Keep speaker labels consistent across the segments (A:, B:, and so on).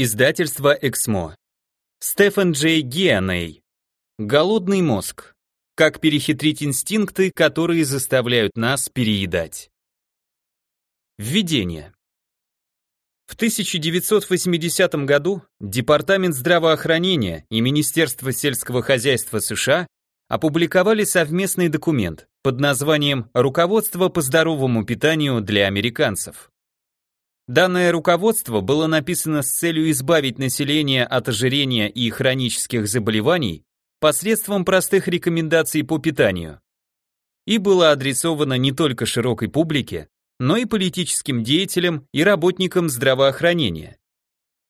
A: Издательство Эксмо. Стефан Джей Гианей. Голодный мозг. Как перехитрить инстинкты, которые заставляют нас переедать. Введение. В 1980 году Департамент здравоохранения и Министерство сельского хозяйства США опубликовали совместный документ под названием «Руководство по здоровому питанию для американцев». Данное руководство было написано с целью избавить население от ожирения и хронических заболеваний посредством простых рекомендаций по питанию. И было адресовано не только широкой публике, но и политическим деятелям и работникам здравоохранения.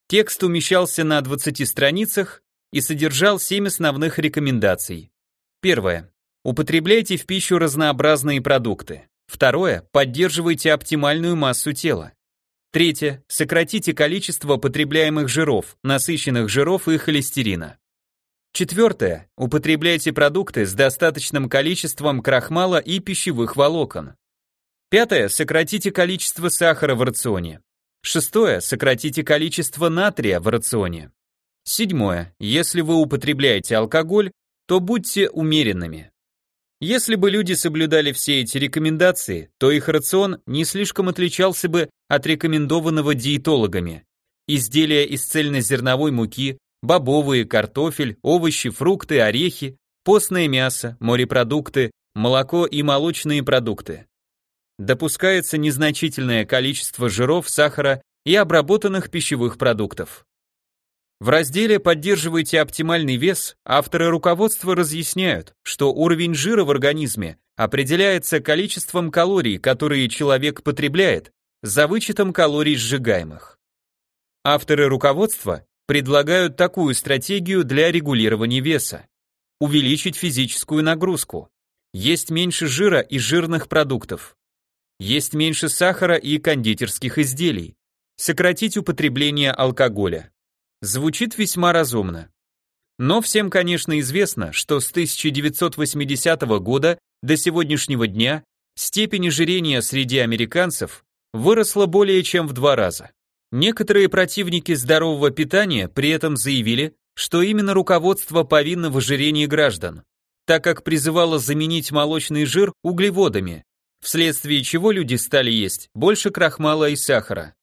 A: Текст умещался на 20 страницах и содержал 7 основных рекомендаций. Первое. Употребляйте в пищу разнообразные продукты. Второе. Поддерживайте оптимальную массу тела. Третье. Сократите количество потребляемых жиров, насыщенных жиров и холестерина. Четвертое. Употребляйте продукты с достаточным количеством крахмала и пищевых волокон. Пятое. Сократите количество сахара в рационе. Шестое. Сократите количество натрия в рационе. Седьмое. Если вы употребляете алкоголь, то будьте умеренными. Если бы люди соблюдали все эти рекомендации, то их рацион не слишком отличался бы от рекомендованного диетологами. Изделия из цельнозерновой муки, бобовые, картофель, овощи, фрукты, орехи, постное мясо, морепродукты, молоко и молочные продукты. Допускается незначительное количество жиров, сахара и обработанных пищевых продуктов. В разделе «Поддерживайте оптимальный вес» авторы руководства разъясняют, что уровень жира в организме определяется количеством калорий, которые человек потребляет, за вычетом калорий сжигаемых. Авторы руководства предлагают такую стратегию для регулирования веса. Увеличить физическую нагрузку. Есть меньше жира и жирных продуктов. Есть меньше сахара и кондитерских изделий. Сократить употребление алкоголя. Звучит весьма разумно. Но всем, конечно, известно, что с 1980 года до сегодняшнего дня степень ожирения среди американцев выросла более чем в два раза. Некоторые противники здорового питания при этом заявили, что именно руководство повинно в ожирении граждан, так как призывало заменить молочный жир углеводами, вследствие чего люди стали есть больше крахмала и сахара.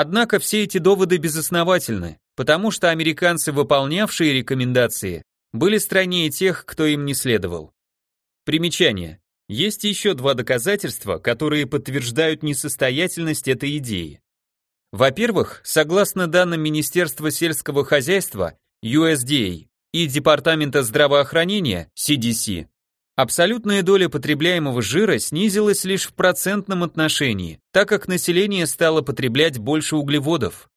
A: Однако все эти доводы безосновательны, потому что американцы, выполнявшие рекомендации, были страннее тех, кто им не следовал. Примечание. Есть еще два доказательства, которые подтверждают несостоятельность этой идеи. Во-первых, согласно данным Министерства сельского хозяйства, USDA, и Департамента здравоохранения, CDC, Абсолютная доля потребляемого жира снизилась лишь в процентном отношении, так как население стало потреблять больше углеводов.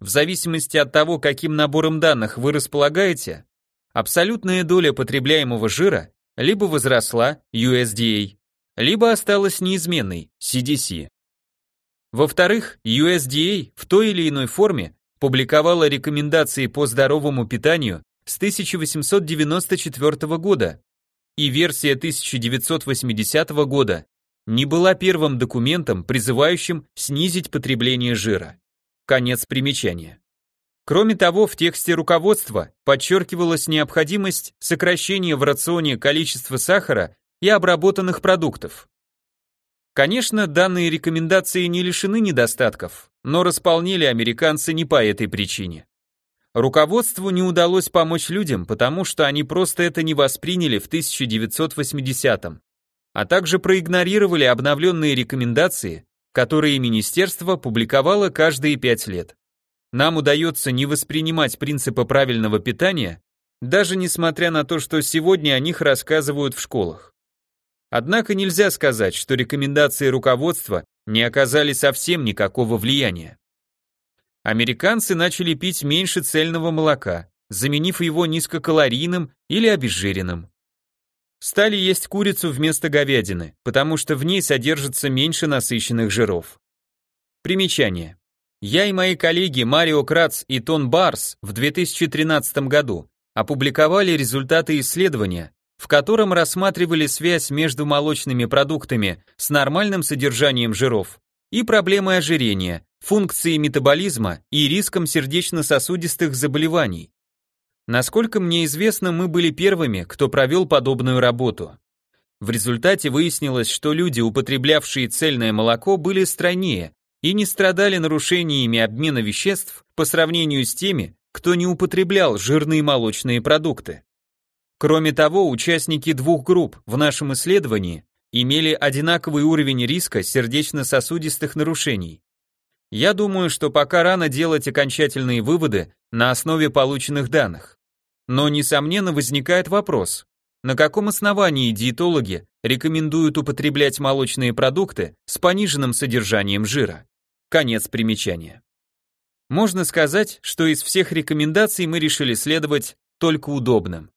A: В зависимости от того, каким набором данных вы располагаете, абсолютная доля потребляемого жира либо возросла USDA, либо осталась неизменной CDC. Во-вторых, USDA в той или иной форме публиковала рекомендации по здоровому питанию с 1894 года, и версия 1980 года не была первым документом, призывающим снизить потребление жира. Конец примечания. Кроме того, в тексте руководства подчеркивалась необходимость сокращения в рационе количества сахара и обработанных продуктов. Конечно, данные рекомендации не лишены недостатков, но располнили американцы не по этой причине. Руководству не удалось помочь людям, потому что они просто это не восприняли в 1980-м, а также проигнорировали обновленные рекомендации, которые министерство публиковало каждые пять лет. Нам удается не воспринимать принципы правильного питания, даже несмотря на то, что сегодня о них рассказывают в школах. Однако нельзя сказать, что рекомендации руководства не оказали совсем никакого влияния. Американцы начали пить меньше цельного молока, заменив его низкокалорийным или обезжиренным. Стали есть курицу вместо говядины, потому что в ней содержится меньше насыщенных жиров. Примечание. Я и мои коллеги Марио Крац и Тон Барс в 2013 году опубликовали результаты исследования, в котором рассматривали связь между молочными продуктами с нормальным содержанием жиров и проблемой ожирения, функцией метаболизма и риском сердечно-сосудистых заболеваний. Насколько мне известно, мы были первыми, кто провел подобную работу. В результате выяснилось, что люди, употреблявшие цельное молоко, были стройнее и не страдали нарушениями обмена веществ по сравнению с теми, кто не употреблял жирные молочные продукты. Кроме того, участники двух групп в нашем исследовании имели одинаковый уровень риска сердечно-сосудистых нарушений. Я думаю, что пока рано делать окончательные выводы на основе полученных данных. Но, несомненно, возникает вопрос, на каком основании диетологи рекомендуют употреблять молочные продукты с пониженным содержанием жира? Конец примечания. Можно сказать, что из всех рекомендаций мы решили следовать только удобным.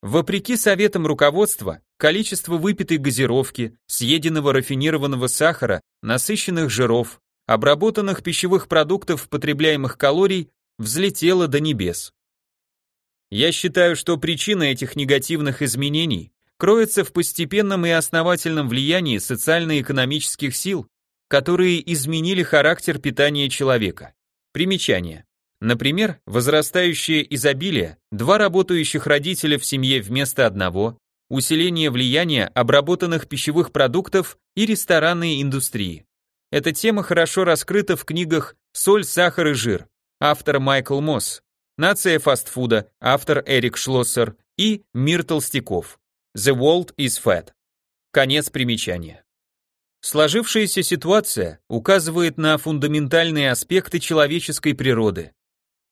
A: Вопреки советам руководства, количество выпитой газировки, съеденного рафинированного сахара, насыщенных жиров, обработанных пищевых продуктов, потребляемых калорий, взлетело до небес. Я считаю, что причина этих негативных изменений кроется в постепенном и основательном влиянии социально-экономических сил, которые изменили характер питания человека. Примечание. Например, возрастающее изобилие, два работающих родителя в семье вместо одного, усиление влияния обработанных пищевых продуктов и ресторанной индустрии. Эта тема хорошо раскрыта в книгах «Соль, сахар и жир», автор Майкл Мосс, «Нация фастфуда», автор Эрик Шлоссер и «Мир толстяков». «The World is Fat». Конец примечания. Сложившаяся ситуация указывает на фундаментальные аспекты человеческой природы,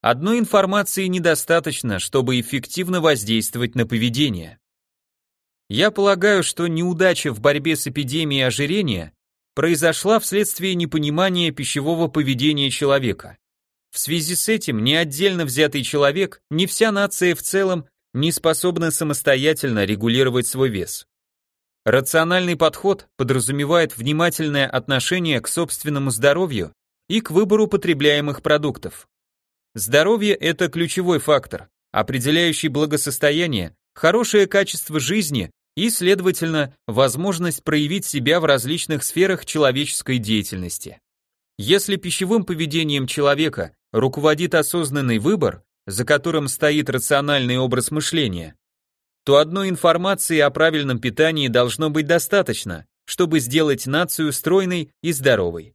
A: Одной информации недостаточно, чтобы эффективно воздействовать на поведение. Я полагаю, что неудача в борьбе с эпидемией ожирения произошла вследствие непонимания пищевого поведения человека. В связи с этим ни отдельно взятый человек, ни вся нация в целом не способна самостоятельно регулировать свой вес. Рациональный подход подразумевает внимательное отношение к собственному здоровью и к выбору потребляемых продуктов. Здоровье – это ключевой фактор, определяющий благосостояние, хорошее качество жизни и, следовательно, возможность проявить себя в различных сферах человеческой деятельности. Если пищевым поведением человека руководит осознанный выбор, за которым стоит рациональный образ мышления, то одной информации о правильном питании должно быть достаточно, чтобы сделать нацию стройной и здоровой.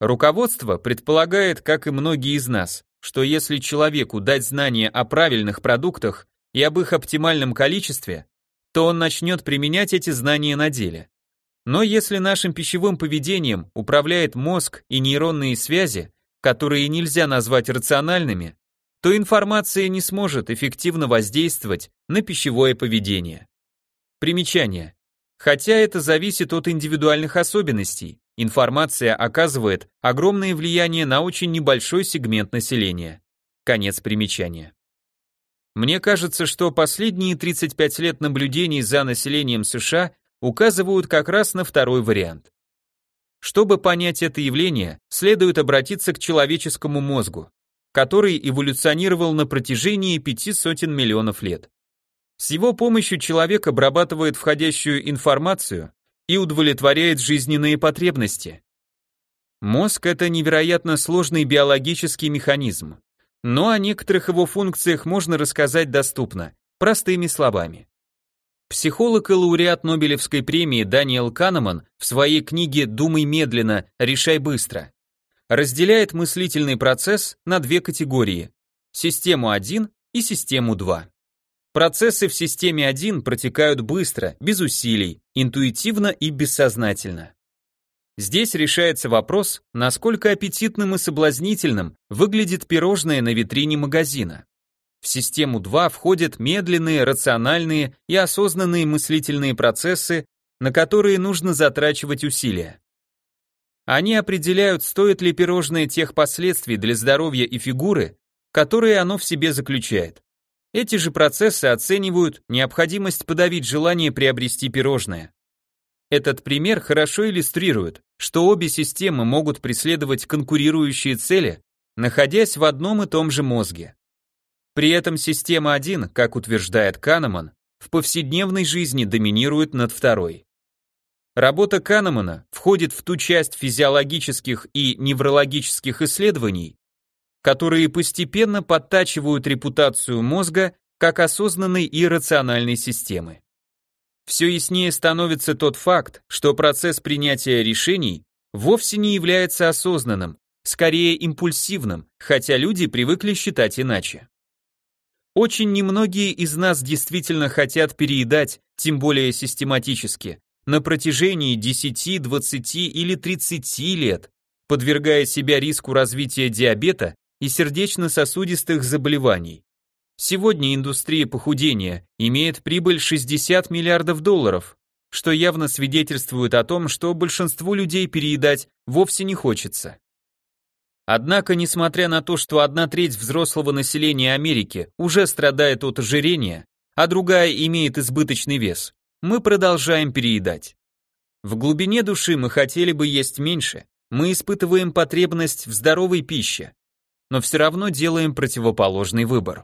A: Руководство предполагает, как и многие из нас, что если человеку дать знания о правильных продуктах и об их оптимальном количестве, то он начнет применять эти знания на деле. Но если нашим пищевым поведением управляет мозг и нейронные связи, которые нельзя назвать рациональными, то информация не сможет эффективно воздействовать на пищевое поведение. Примечание. Хотя это зависит от индивидуальных особенностей, Информация оказывает огромное влияние на очень небольшой сегмент населения. Конец примечания. Мне кажется, что последние 35 лет наблюдений за населением США указывают как раз на второй вариант. Чтобы понять это явление, следует обратиться к человеческому мозгу, который эволюционировал на протяжении пяти сотен миллионов лет. С его помощью человек обрабатывает входящую информацию и удовлетворяет жизненные потребности. Мозг – это невероятно сложный биологический механизм, но о некоторых его функциях можно рассказать доступно, простыми словами. Психолог и лауреат Нобелевской премии Даниэл Канеман в своей книге «Думай медленно, решай быстро» разделяет мыслительный процесс на две категории – систему 1 и систему 2. Процессы в системе 1 протекают быстро, без усилий, интуитивно и бессознательно. Здесь решается вопрос, насколько аппетитным и соблазнительным выглядит пирожное на витрине магазина. В систему 2 входят медленные, рациональные и осознанные мыслительные процессы, на которые нужно затрачивать усилия. Они определяют, стоит ли пирожное тех последствий для здоровья и фигуры, которые оно в себе заключает. Эти же процессы оценивают необходимость подавить желание приобрести пирожное. Этот пример хорошо иллюстрирует, что обе системы могут преследовать конкурирующие цели, находясь в одном и том же мозге. При этом система 1, как утверждает Канеман, в повседневной жизни доминирует над второй. Работа Канемана входит в ту часть физиологических и неврологических исследований, которые постепенно подтачивают репутацию мозга как осознанной и рациональной системы. Все яснее становится тот факт, что процесс принятия решений вовсе не является осознанным, скорее импульсивным, хотя люди привыкли считать иначе. Очень немногие из нас действительно хотят переедать, тем более систематически, на протяжении 10, 20 или 30 лет, подвергая себя риску развития диабета и сердечно-сосудистых заболеваний. Сегодня индустрия похудения имеет прибыль 60 миллиардов долларов, что явно свидетельствует о том, что большинству людей переедать вовсе не хочется. Однако, несмотря на то, что одна треть взрослого населения Америки уже страдает от ожирения, а другая имеет избыточный вес, мы продолжаем переедать. В глубине души мы хотели бы есть меньше, мы испытываем потребность в здоровой пище, но все равно делаем противоположный выбор.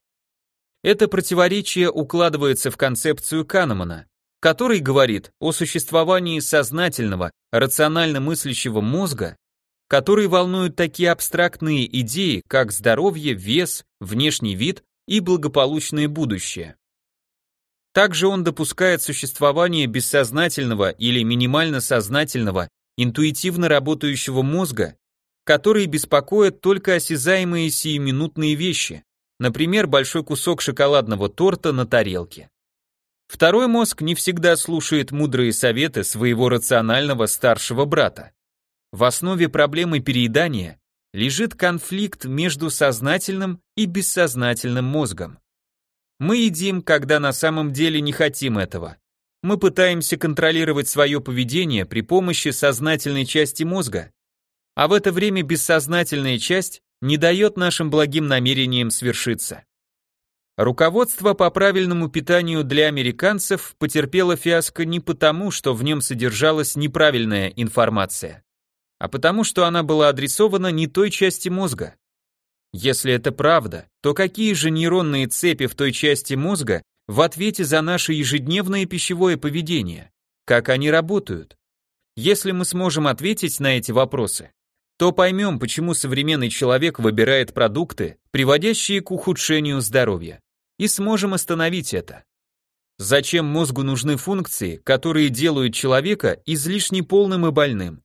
A: Это противоречие укладывается в концепцию Канемана, который говорит о существовании сознательного, рационально мыслящего мозга, который волнует такие абстрактные идеи, как здоровье, вес, внешний вид и благополучное будущее. Также он допускает существование бессознательного или минимально сознательного, интуитивно работающего мозга, который беспокоит только осязаемые сиюминутные вещи, Например, большой кусок шоколадного торта на тарелке. Второй мозг не всегда слушает мудрые советы своего рационального старшего брата. В основе проблемы переедания лежит конфликт между сознательным и бессознательным мозгом. Мы едим, когда на самом деле не хотим этого. Мы пытаемся контролировать свое поведение при помощи сознательной части мозга, а в это время бессознательная часть не дает нашим благим намерениям свершиться. Руководство по правильному питанию для американцев потерпело фиаско не потому, что в нем содержалась неправильная информация, а потому, что она была адресована не той части мозга. Если это правда, то какие же нейронные цепи в той части мозга в ответе за наше ежедневное пищевое поведение? Как они работают? Если мы сможем ответить на эти вопросы, то поймем, почему современный человек выбирает продукты, приводящие к ухудшению здоровья, и сможем остановить это. Зачем мозгу нужны функции, которые делают человека излишне полным и больным?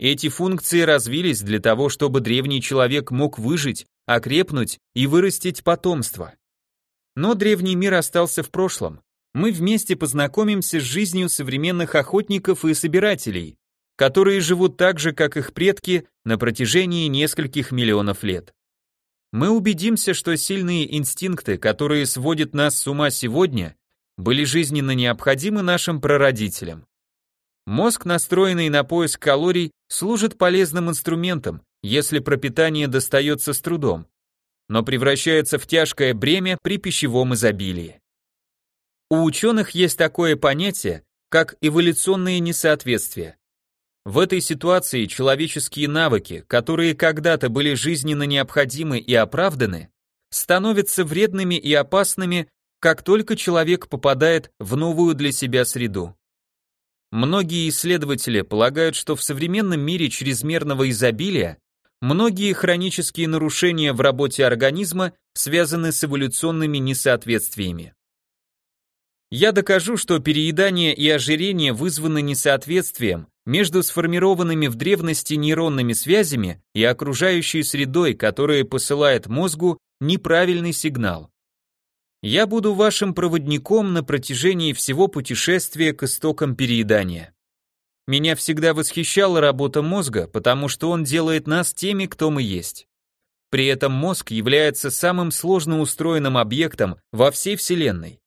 A: Эти функции развились для того, чтобы древний человек мог выжить, окрепнуть и вырастить потомство. Но древний мир остался в прошлом. Мы вместе познакомимся с жизнью современных охотников и собирателей, которые живут так же, как их предки, на протяжении нескольких миллионов лет. Мы убедимся, что сильные инстинкты, которые сводят нас с ума сегодня, были жизненно необходимы нашим прародителям. Мозг, настроенный на поиск калорий, служит полезным инструментом, если пропитание достается с трудом, но превращается в тяжкое бремя при пищевом изобилии. У ученых есть такое понятие, как эволюционные несоответствия. В этой ситуации человеческие навыки, которые когда-то были жизненно необходимы и оправданы, становятся вредными и опасными, как только человек попадает в новую для себя среду. Многие исследователи полагают, что в современном мире чрезмерного изобилия многие хронические нарушения в работе организма связаны с эволюционными несоответствиями. Я докажу, что переедание и ожирение вызваны несоответствием между сформированными в древности нейронными связями и окружающей средой, которая посылает мозгу неправильный сигнал. Я буду вашим проводником на протяжении всего путешествия к истокам переедания. Меня всегда восхищала работа мозга, потому что он делает нас теми, кто мы есть. При этом мозг является самым сложно устроенным объектом во всей Вселенной.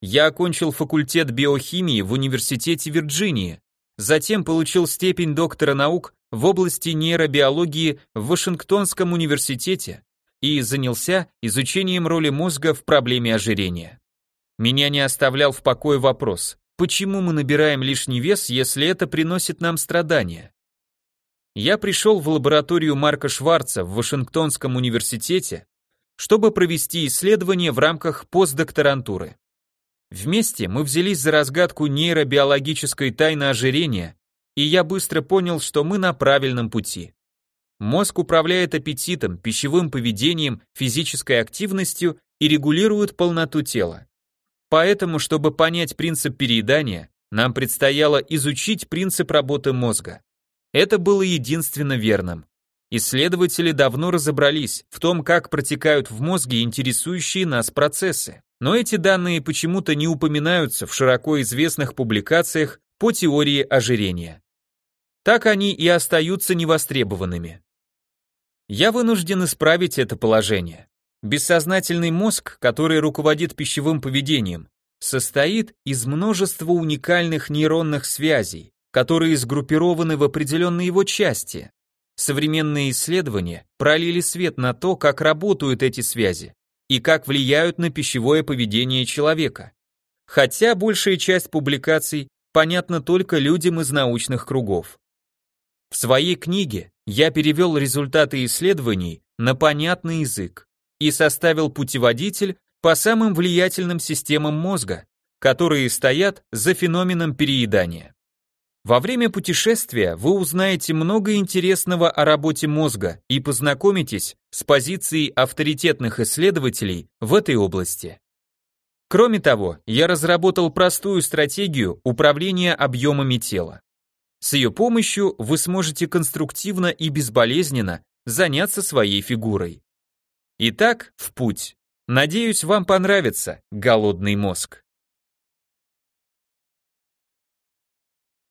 A: Я окончил факультет биохимии в Университете Вирджинии, затем получил степень доктора наук в области нейробиологии в Вашингтонском университете и занялся изучением роли мозга в проблеме ожирения. Меня не оставлял в покое вопрос, почему мы набираем лишний вес, если это приносит нам страдания? Я пришел в лабораторию Марка Шварца в Вашингтонском университете, чтобы провести исследование в рамках постдокторантуры. Вместе мы взялись за разгадку нейробиологической тайны ожирения, и я быстро понял, что мы на правильном пути. Мозг управляет аппетитом, пищевым поведением, физической активностью и регулирует полноту тела. Поэтому, чтобы понять принцип переедания, нам предстояло изучить принцип работы мозга. Это было единственно верным. Исследователи давно разобрались в том, как протекают в мозге интересующие нас процессы. Но эти данные почему-то не упоминаются в широко известных публикациях по теории ожирения. Так они и остаются невостребованными. Я вынужден исправить это положение. Бессознательный мозг, который руководит пищевым поведением, состоит из множества уникальных нейронных связей, которые сгруппированы в определенные его части. Современные исследования пролили свет на то, как работают эти связи и как влияют на пищевое поведение человека. Хотя большая часть публикаций понятна только людям из научных кругов. В своей книге я перевел результаты исследований на понятный язык и составил путеводитель по самым влиятельным системам мозга, которые стоят за феноменом переедания. Во время путешествия вы узнаете много интересного о работе мозга и познакомитесь с позицией авторитетных исследователей в этой области. Кроме того, я разработал простую стратегию управления объемами тела. С ее помощью вы сможете конструктивно и безболезненно заняться своей фигурой. Итак, в путь. Надеюсь, вам понравится голодный мозг.